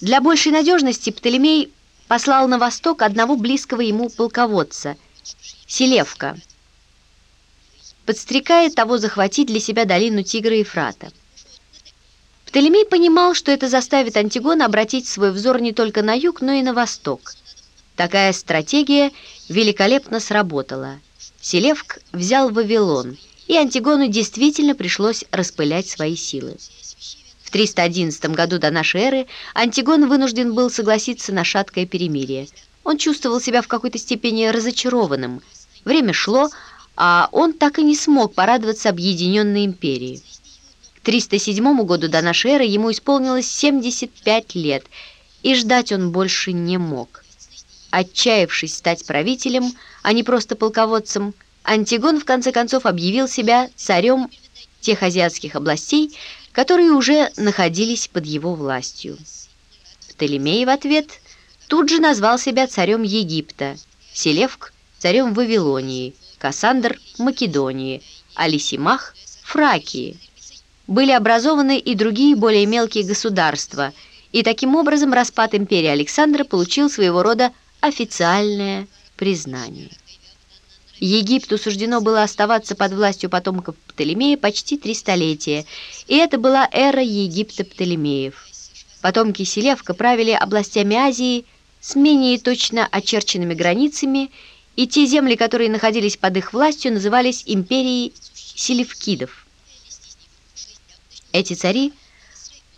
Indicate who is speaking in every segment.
Speaker 1: Для большей надежности Птолемей послал на восток одного близкого ему полководца, Селевка, подстрекая того захватить для себя долину Тигра и Фрата. Птолемей понимал, что это заставит Антигона обратить свой взор не только на юг, но и на восток. Такая стратегия великолепно сработала. Селевк взял Вавилон, и Антигону действительно пришлось распылять свои силы. В 311 году до нашей эры Антигон вынужден был согласиться на шаткое перемирие. Он чувствовал себя в какой-то степени разочарованным. Время шло, а он так и не смог порадоваться объединенной империи. К 307 году до нашей эры ему исполнилось 75 лет, и ждать он больше не мог. Отчаявшись стать правителем, а не просто полководцем, Антигон в конце концов объявил себя царем тех азиатских областей, которые уже находились под его властью. Птолемей в ответ тут же назвал себя царем Египта, Селевк – царем Вавилонии, Кассандр – Македонии, а Лисимах – Фракии. Были образованы и другие более мелкие государства, и таким образом распад империи Александра получил своего рода официальное признание. Египту суждено было оставаться под властью потомков Птолемея почти три столетия, и это была эра Египта Птолемеев. Потомки Селевка правили областями Азии с менее точно очерченными границами, и те земли, которые находились под их властью, назывались империей Селевкидов. Эти цари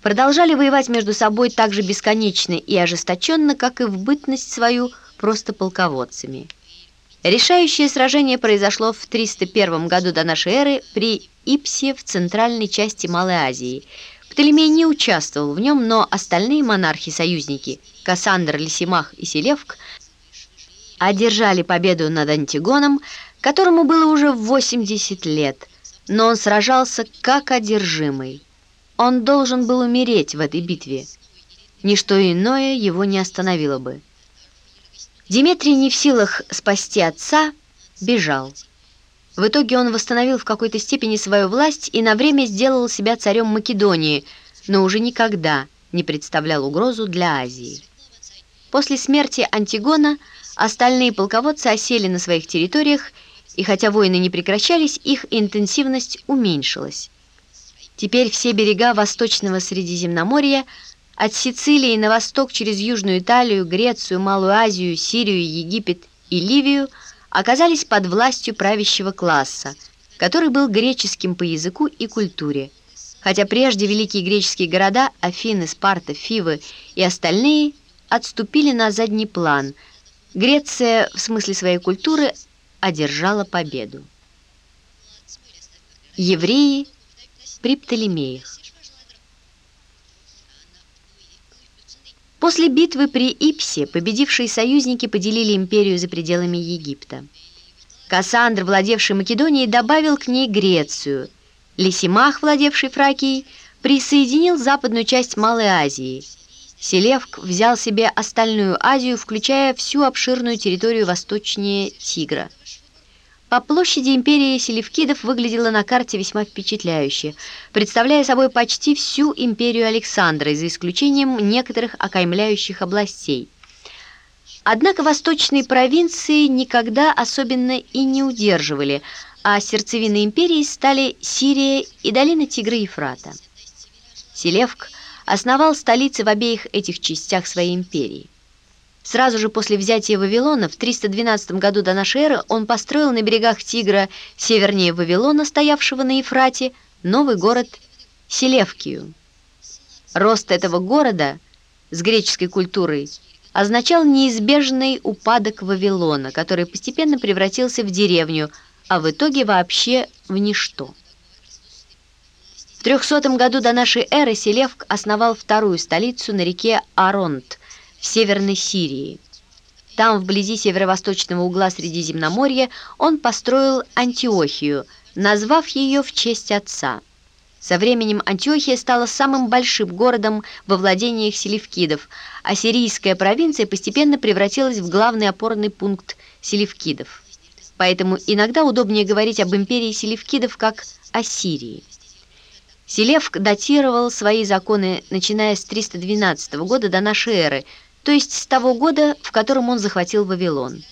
Speaker 1: продолжали воевать между собой так же бесконечно и ожесточенно, как и в бытность свою просто полководцами. Решающее сражение произошло в 301 году до нашей эры при Ипсе в центральной части Малой Азии. Птолемей не участвовал в нем, но остальные монархи-союзники Кассандр, Лисимах и Селевк одержали победу над Антигоном, которому было уже 80 лет, но он сражался как одержимый. Он должен был умереть в этой битве. Ничто иное его не остановило бы. Диметрий не в силах спасти отца, бежал. В итоге он восстановил в какой-то степени свою власть и на время сделал себя царем Македонии, но уже никогда не представлял угрозу для Азии. После смерти Антигона остальные полководцы осели на своих территориях, и хотя войны не прекращались, их интенсивность уменьшилась. Теперь все берега Восточного Средиземноморья – от Сицилии на восток через Южную Италию, Грецию, Малую Азию, Сирию, Египет и Ливию оказались под властью правящего класса, который был греческим по языку и культуре. Хотя прежде великие греческие города Афины, Спарта, Фивы и остальные отступили на задний план, Греция в смысле своей культуры одержала победу. Евреи при Птолемеях После битвы при Ипсе победившие союзники поделили империю за пределами Египта. Кассандр, владевший Македонией, добавил к ней Грецию. Лисимах, владевший Фракией, присоединил западную часть Малой Азии. Селевк взял себе остальную Азию, включая всю обширную территорию восточнее Тигра. По площади империи селевкидов выглядела на карте весьма впечатляюще, представляя собой почти всю империю Александра, за исключением некоторых окаймляющих областей. Однако восточные провинции никогда особенно и не удерживали, а сердцевиной империи стали Сирия и долина Тигра и Ефрата. Селевк основал столицы в обеих этих частях своей империи. Сразу же после взятия Вавилона в 312 году до эры он построил на берегах Тигра, севернее Вавилона, стоявшего на Ефрате, новый город Селевкию. Рост этого города с греческой культурой означал неизбежный упадок Вавилона, который постепенно превратился в деревню, а в итоге вообще в ничто. В 300 году до нашей эры Селевк основал вторую столицу на реке Аронт – в Северной Сирии. Там, вблизи северо-восточного угла Средиземноморья, он построил Антиохию, назвав ее в честь отца. Со временем Антиохия стала самым большим городом во владениях селевкидов, а сирийская провинция постепенно превратилась в главный опорный пункт селевкидов. Поэтому иногда удобнее говорить об империи селевкидов как о Сирии. Селевк датировал свои законы, начиная с 312 года до нашей эры, то есть с того года, в котором он захватил Вавилон.